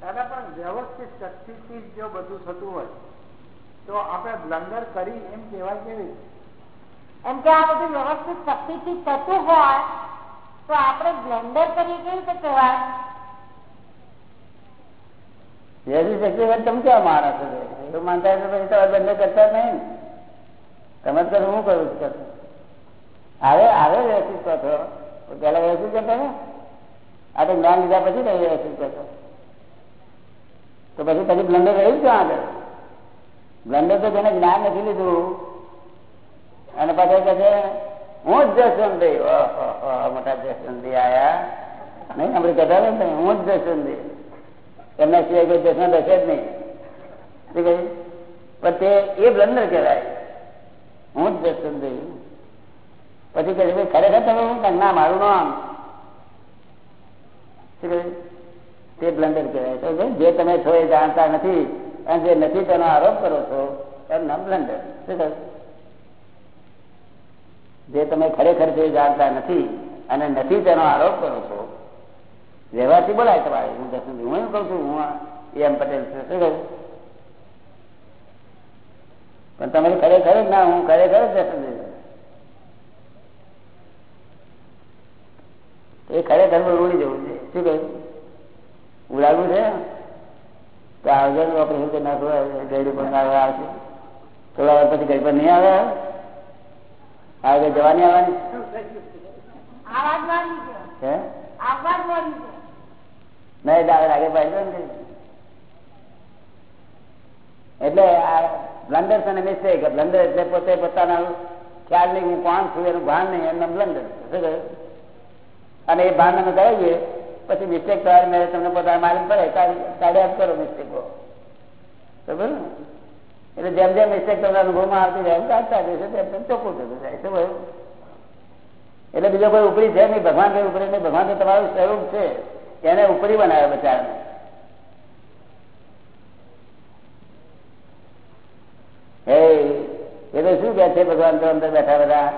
દાદા પણ વ્યવસ્થિત શક્તિથી જો બધું થતું હોય તો આપણે બ્લન્ડર કરી એમ કહેવાય કેવી રીતે? એમ કે આ બધું વ્યવસ્થિત શક્તિથી થતું હોય તો આપણે બ્લેન્ડર કરીએ કેવી રીતે કહેવાય જેવી શક્તિ હોય તમે ક્યાં માણસ એવું માનતા હોય તો પછી કરતા નહીં તમે તો હું કરું છું કરું. આવે આવે વ્યવસ્થિત કહો છો. પેલા વ્યવસ્થિત કરતા ને આ તો જ્ઞાન લીધા પછી નહીં વ્યવસ્થિત કરતો તો પછી પછી બ્લન્ડર રહ્યું ક્યાં આગળ? બ્લન્ડર તો જેને જ્ઞાન નથી લીધું, અને પાછળ કહે છે, હું જ જસવંતી મોટા જસવંતી આયા. નહીં, આપણે કહેતા હતા ને હું જ જસવંતી એમના સિવાય કોઈ જસવંત હશે જ નહીં. શું કહ્યું પણ તે એ બ્લન્ડર કહેવાય. હું જ જસવંતી પછી કહે છે ખરેખર તમે હું કહું, ના મારું નામ. તે બ્લન્ડર કહેવાય. તો જે તમે છો એ જાણતા નથી અને જે નથી તેનો આરોપ કરો છો એનું નામ બ્લન્ડર શું કહ્યું જે તમે ખરેખર જે જાણતા નથી અને નથી તેનો આરોપ કરો છો. વ્યવહારથી બોલાય તમારે. હું દર્શન હું એમ કહું છું હું એમ પટેલ છું. શું કહ્યું પણ તમે ખરેખર જ ના હું ખરેખર જ દર્શન દઈશ એ ખરેખર ઉડી જવું છે. શું કહ્યું? ઉડાડવું છે? તો આગળ ઓપરેશન કરી નાખો ગયડી પણ આવે, આવશે. થોડા વાર પછી પર નહીં આવે? આગળ જવાની આવવાની? હે? નહીં આગળ આગળ ને એટલે આ બ્લન્ડર્સ અને મિસ્ટેક. બ્લન્ડર એટલે પોતે પોતાના ખ્યાલ નહીં, હું કોણ છું, એનું ભાન નહીં, એમના બ્લન્ડર. શું કહ્યું? અને એ ભાન અમે કરાવીએ પછી મિસ્ટેક તમારે મેં તમને પોતાના માલુમ પડે કાઢ્યા કરો મિસ્ટેકો બરોબર ને? એટલે જેમ જેમ મિસ્ટેક તમને અનુભવમાં આવતી જાય, એમ કાઢતા જશે તેમ તેમ ચોખ્ખું થતું જાય શું ભાઈ એટલે બીજો કોઈ ઉપરી છે નહીં, ભગવાન કઈ ઉપરી નહીં, ભગવાન તો તમારું સ્વરૂપ છે, એને ઉપરી બનાવ્યો બચારાને. હે, એ તો શું કે છે ભગવાન તો અંદર બેઠા બધા?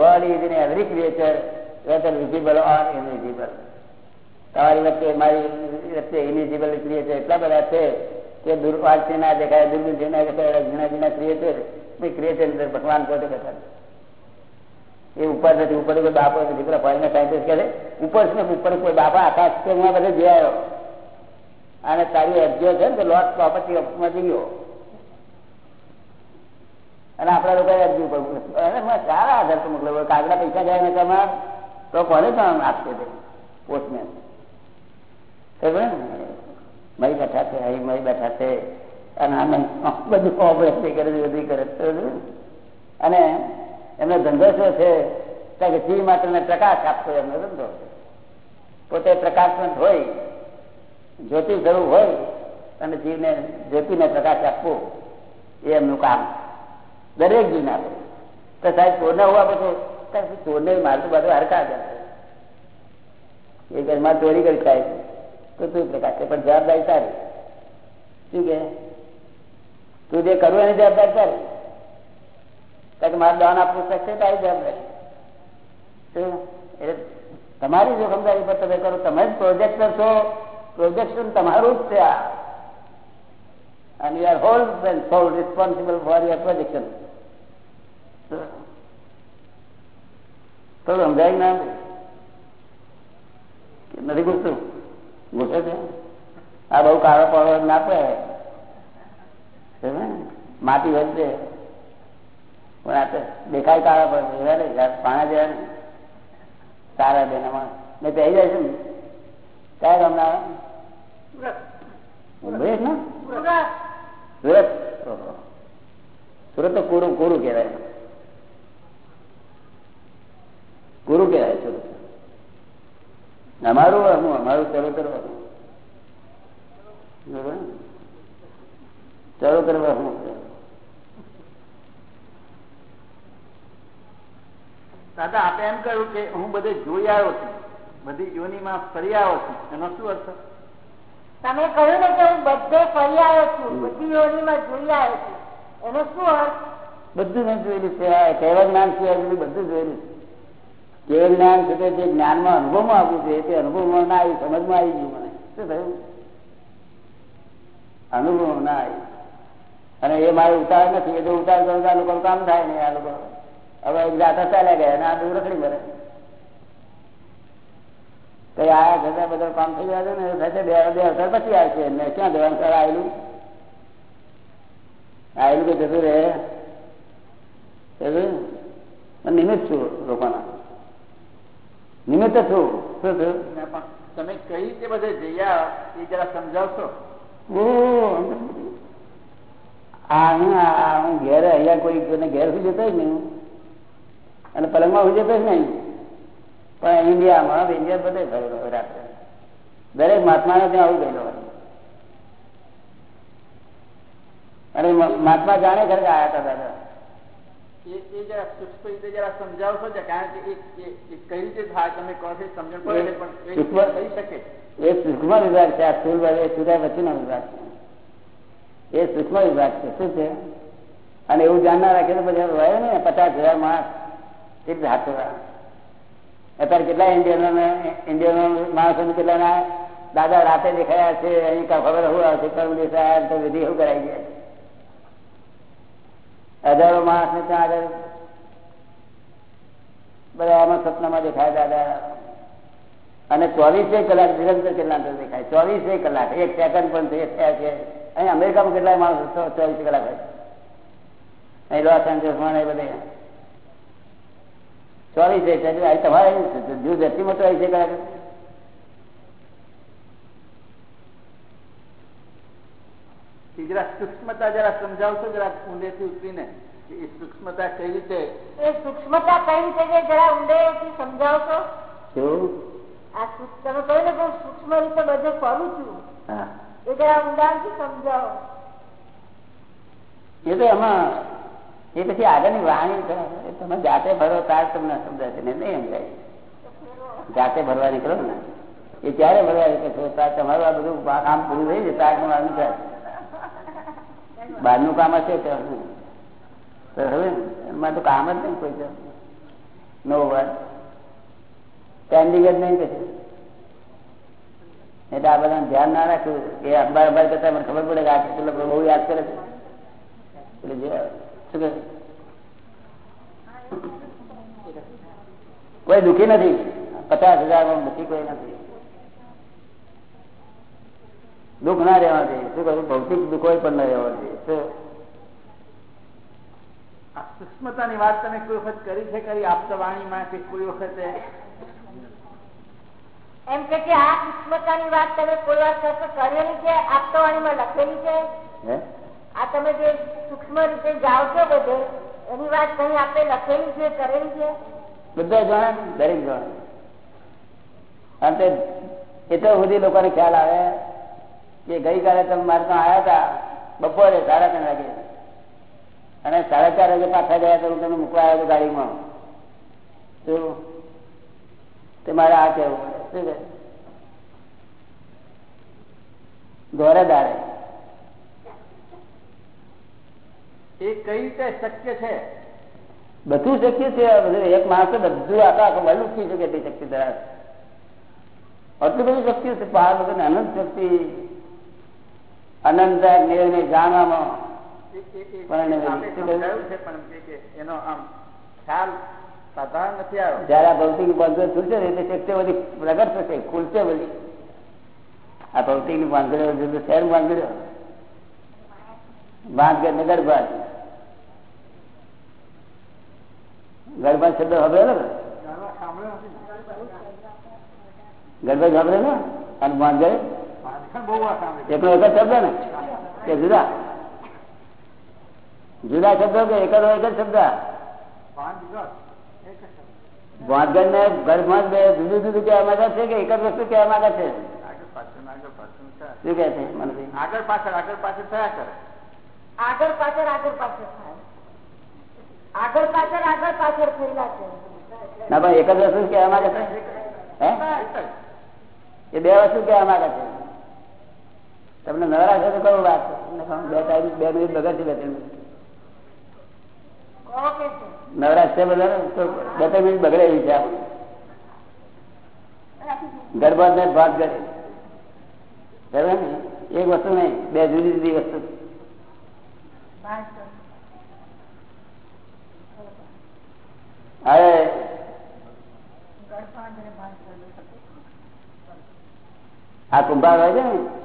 God is in every creature visible or invisible તમારી વચ્ચે, મારી વચ્ચે ઇનવિઝિબલ ક્રિએચર એટલા બધા છે કે દુર્વાસથી ના દેખાય દુર્બીનથી ના દેખાય ઝીણા ઝીણા ક્રિએટર ક્રિએચર અંદર ભગવાન પોતે બેઠા એ ઉપર નથી, ઉપર કોઈ બાપો નથી પેલા ફોરેન સાયન્ટિસ્ટ કહે ઉપર છે ઉપર કોઈ બાપા આકાશમાં બધે જઈ અને તારી અરજીઓ છે ને, તો લોટ પ્રોપર્ટી ઓફમાં જઈ ગયો. અને આપણા લોકો અરજી ઉપર સારા આધાર તો મોકલો કાગડા પૈસા જાય ને તમાર. તો કોને પણ આપશે તે પોસ્ટમેન. મય બેઠા છે, અહીં મય બેઠા છે. અને આને બધું ઓપરેશન કરે બધી કરે અને એમનો ધંધો શું છે? કે જીવ માટે પ્રકાશ આપતો એમનો ધંધો. પોતે પ્રકાશવંત હોય, જ્યોતિ જરૂર હોય, અને જીવને, જ્યોતિને પ્રકાશ આપવો એ એમનું કામ. દરેક જીવને આપે તો સાહેબ કોને હોવા જશે એ ઘરમાં ચોરી કરી થાય તો તું પ્રકાશ પણ જવાબદારી તારી. શું કે? તું જે કરવું એની જવાબદારી તારી. કારણ મારે દાન આપવું શકશે તારી જવાબદારી. એટલે તમારી જોખમદારી પર તમે કરો. તમે જ પ્રોજેક્ટર છો. પ્રોજેક્શન તમારું જ છે આ. And you are whole and soul responsible projection. તો સમજાય ના નથી પૂછતું પૂછે છે? આ બહુ કાળો પાડો ના પડે. માટી વધશે. પણ આ તો દેખાય કાળા પડે. પાણા જેવા ને સારા બેનામાં મેં પહેરી જાય છે ને? કયા ગામના સુરત ને? સુરત સુરત તો કોરું કોરું કહેવાય. કોરું કહેવાય સુરત અમારું હું અમારું ચરોતર ચરોતર હું દાદા આપે એમ કહ્યું કે હું બધે જોઈ આવ્યો છું. બધી યોનીમાં ફરી આવ્યો છું. એનો શું અર્થ? તમે કહ્યું ને કે હું બધે ફરી આવ્યો છું બધી યોનીમાં જોઈ આવ્યો છું. એનો શું અર્થ? બધું મેં જોયેલું છે. કહેવા જ્ઞાન સિવાય બધું જોયેલું છે. કેવળ જ્ઞાન છે તે જે જ્ઞાનમાં અનુભવમાં આવવું છે, તે અનુભવમાં ના આવી, સમજમાં આવી ગયું મને. શું થયું? અનુભવ ના આવી. અને એ મારે ઉતાર નથી, એ તો ઉતાર કરું આ લોકો કામ થાય નહીં આ લોકો હવે જાતા ચાલ્યા ગયા, અને આ બધું રખડી કરે કઈ આયા જતા બધા કામ થઈ ગયા છે ને થશે બે બે અવસર પછી આવશે ને ક્યાં જવાનું સર આવેલું? આવેલું કે જતું રહે? નિમિત્ત છું લોકોના. નિમિત્ત છું. શું થયું? તમે કઈ રીતે બધે જયા એ જરા સમજાવશો? આ હું ઘેર અહીંયા કોઈ ઘેર સુધી જતો જ નહીં. અને પલંગમાં હું જતો જ નહીં. પણ ઇન્ડિયામાં ઇન્ડિયા બધે થયેલો રાત્રે. દરેક મહાત્માને ત્યાં આવું ગયેલો અને મહાત્મા જાણે ઘરે આવ્યા હતા દાદા. એ જરા સૂક્ષ્મ રીતે જરા સમજાવશો છે કારણ કે એ કઈ રીતે થાય તમે કહો છો સમજણ પડે પણ થઈ શકે. એ સૂક્ષ્મ વિભાગ છે આ સ્થુલ એ સુધાર વચ્ચેનો વિભાગ છે. એ સૂક્ષ્મ વિભાગ છે શું છે? અને એવું જાણના રાખે તો બધા વયો ને પચાસ હજાર માણસ કેટલી હાથ અત્યારે કેટલા ઇન્ડિયનો ઇન્ડિયનો માણસો કેટલાના દાદા રાતે દેખાયા છે અહીં ખબર શું આવશે કર્મ દેખાયા તો વિધિ એવું કરાઈ ગયા હજારો માણસ ને ત્યાં આગળ બધા આમાં સપનામાં દેખાય દાદા. અને ચોવીસે કલાક નિરંતર કેટલા દેખાય? ચોવીસે કલાક. એક સેકન્ડ પણ થયા છે. અહીં અમેરિકામાં કેટલાય માણસો ચોવીસ કલાક હોય. અહીં લોસ એન્જલસમાં એ બધે. ચોવીસ તમારે જુ ધરતીમાં છે કલાક. જરા સૂક્ષ્મતા જરા સમજાવશો જરા ઊંડેથી ઉતરીને એ સૂક્ષ્મતા કઈ રીતે? એ સૂક્ષ્મતા કઈ રીતે જરા ઊંડેથી સમજાવશો? આ તમે કહ્યું ને સૂક્ષ્મ રીતે બધે ફરું છું. એ જરા ઊંડાણથી સમજાવો. એ તો એમાં એ પછી આગળની વાણી તમે જાતે ભરો તાર તમને સમજાય છે ને નહીં સમજાય જાતે ભરવા નીકળો ને એ ક્યારે ભરવા નીકળશો તાર તમારું આ બધું કામ પૂરું થઈ જાય તાર તમારું થાય. બહારનું કામ હશે હવે. એમાં તો કામ જ નહીં કોઈ નો વર્ક ચંદીગઢ નહીં કશું એટલે આ બધા ધ્યાન ના રાખ્યું એ અખબાર અખબાર કરતા મને ખબર પડે કે આ કેટલો બહુ યાદ કરે છે. એટલે જે શું કહે? કોઈ દુઃખી નથી. પચાસ હજારમાં દુઃખી કોઈ નથી. દુઃખ ના રહેવા જોઈએ શું કહ્યું? ભૌતિક દુઃખો પણ ના રહેવા જોઈએ શું? આ સૂક્ષ્મતાની વાત તમે કોઈ વખત કરી છે કરી આપતા વાણીમાં કે કોઈ વખતે? એમ કે છે આ સૂક્ષ્મતાની વાત તમે કોઈ વાર કશો કરેલી છે? આપતવાણીમાં લખેલી છે? હે? આ તમે જે સૂક્ષ્મ રીતે જાઓ છો બધે એની વાત કઈ આપણે લખેલી છે કરેલી છે? બધા જાણે ને, દરેક જાણે. અને તે એટલો સુધી લોકોને ખ્યાલ આવે. કે ગઈકાલે તમે મારે ત્યાં આવ્યા હતા બપોરે સાડા ત્રણ વાગે અને સાડા ચાર વાગે પાછા ગયા તો હું તમને મૂકવા આવ્યો હતો ગાડીમાં. તો તે મારે આ કહેવું પડે. શું કહે? દોરે દાડે. એ કઈ રીતે શક્ય છે? બધું શક્ય છે એક માણસે બધું આખા આખું વહેલું થઈ શકે તે શક્તિ ધરાવે આટલું બધું શક્તિ છે પહાડ વગર અનંત શક્તિ અનંત નિર્ણય જાણવામાં જયારે આ ભૌતિક બંધન છૂટશે ને એટલે શક્તિ બધી પ્રગટ થશે ખુલશે બધી. આ ભૌતિકની બાંધણીઓ જુદું શહેર બાંધણીઓ બાંધગઢ ને ગરબા ગરબા શબ્દ હવે ગરબા સાંભળ્યો. ને? અને બાંધગઢ એકલો એક જ શબ્દ ને? કે જુદા? જુદા શબ્દ કે એક જ એક જ શબ્દ? પાંચ એક જ શબ્દ. ભાંગર ને ઘરમાં બે જુદું જુદું કહેવા માંગે છે કે એક જ વસ્તુ કહેવા માંગે છે? આગળ પાછળ થયા. શું કહે છે આગળ પાછળ આગળ પાછળ થયા કરે. આગળ પાછળ આગળ પાછળ થાય. આગળ પાછળ આગળ પાછળ થયેલા છે. ના પણ એક જ વસ્તુ કહેવા માંગે છે? હે? એ બે વસ્તુ કહેવા માંગે છે. તમને ન છે તો કયું વાત બે તારીખ બે મિનિટ બગડશે બે ત્રણ મિનિટ. છે? નવરાશ છે બધા? તો બે ત્રણ મિનિટ બગડે એવી છે. આપણે ગરબા ને ભાગ કરે. બરાબર ને? એક વસ્તુ નહીં બે જુદી જુદી વસ્તુ. હવે આ કુંભાર હોય છે ને?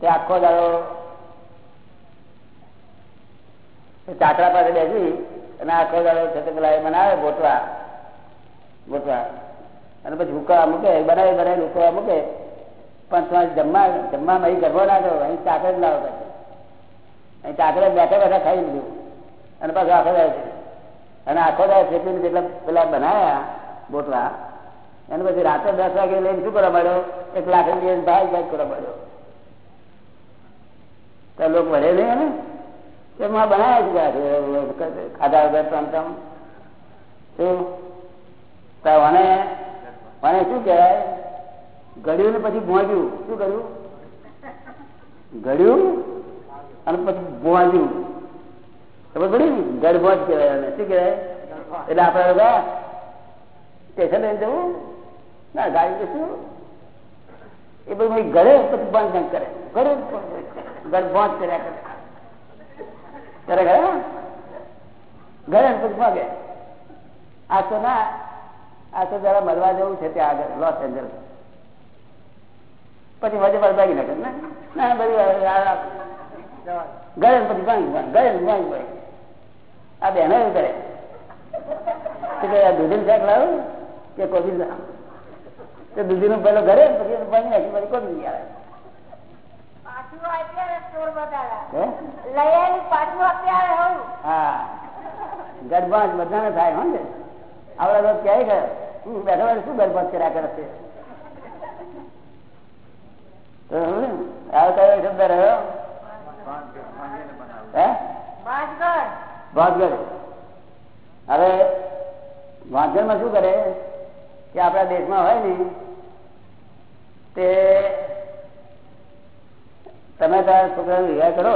તે આખો દાડો ચાકડા પાસે બેસી અને આખો દાડો છે પેલા એ બનાવે ગોટવા ગોટવા અને પછી હુકા મૂકે, બનાવી બનાવી હુકવા મૂકે. પણ તમારે જમવા, જમવામાં અહીં ગરબો ના કરો અહીં ચાકડ લાવો પછી. અહીં ચાકડે બેઠા બેઠા ખાઈ લીધું. અને પાછું આખો દાડો છે અને આખો દાડો છે જેટલા પેલા બનાવ્યા ગોટવા અને પછી રાતે દસ વાગે લઈને શું કરવા માંડ્યો? એક લાખ રૂપિયા ભાઈ ભાઈ કરવા માંડ્યો. તો લોકો ભરે નહીં ને કે માં બનાવ્યા છે ખાધા વગર ત્રણ ત્રણ મને શું કહેવાય? ઘડ્યું ને પછી ભોંજ્યું. શું કર્યું ઘડ્યું અને પછી ભોંજ્યું. ખબર પડી? ને ગડભોજ કહેવાય શું કહેવાય? એટલે આપણે સ્ટેશન લઈને જવું. ના ગાડી શું? એ બધું ભાઈ ઘરે પછી બંધ કરે. ઘરે ઘર બંધ કર્યા કરે. ઘરે ઘરે પછી ભાગે. આ તો ના, આ તો જરા મળવા જવું છે ત્યાં આગળ, લોસ એન્જલસ પછી વજે પર ભાગી નાખે ને? ના બધી ઘરે પછી ભાંગ ઘરે ભાંગ ભાંગ આ બેને એવું કરે. કે દૂધી શાક લાવું કે કોફી શાક તો દૂધી નું પેલો ઘરે પછી એનું ભાંગી નાખી પછી કોબી આવે? પાછું અત્યારે ચોર બતાડા હે? લઈ આવી પાછું અત્યારે હોઉં. હા. ગરબા બધાને થાય હો ને? આવડા લોકો ક્યાંય ગયા? હું બેઠા બેઠા શું ગરબાત કર્યા કરે છે? તો હવે આવો કયો શબ્દ રહ્યો. હે? વાંચગઢ વાંચગઢ હવે વાંચગઢમાં શું કરે? કે આપણા દેશમાં હોય ને, તે તમે તારા છોકરાનો વિવાહ કરો,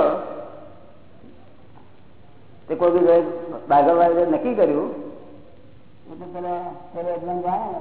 તે કોઈ બી ભાગવવા નક્કી કર્યું, એટલે પેલા પેલા એકદમ જાય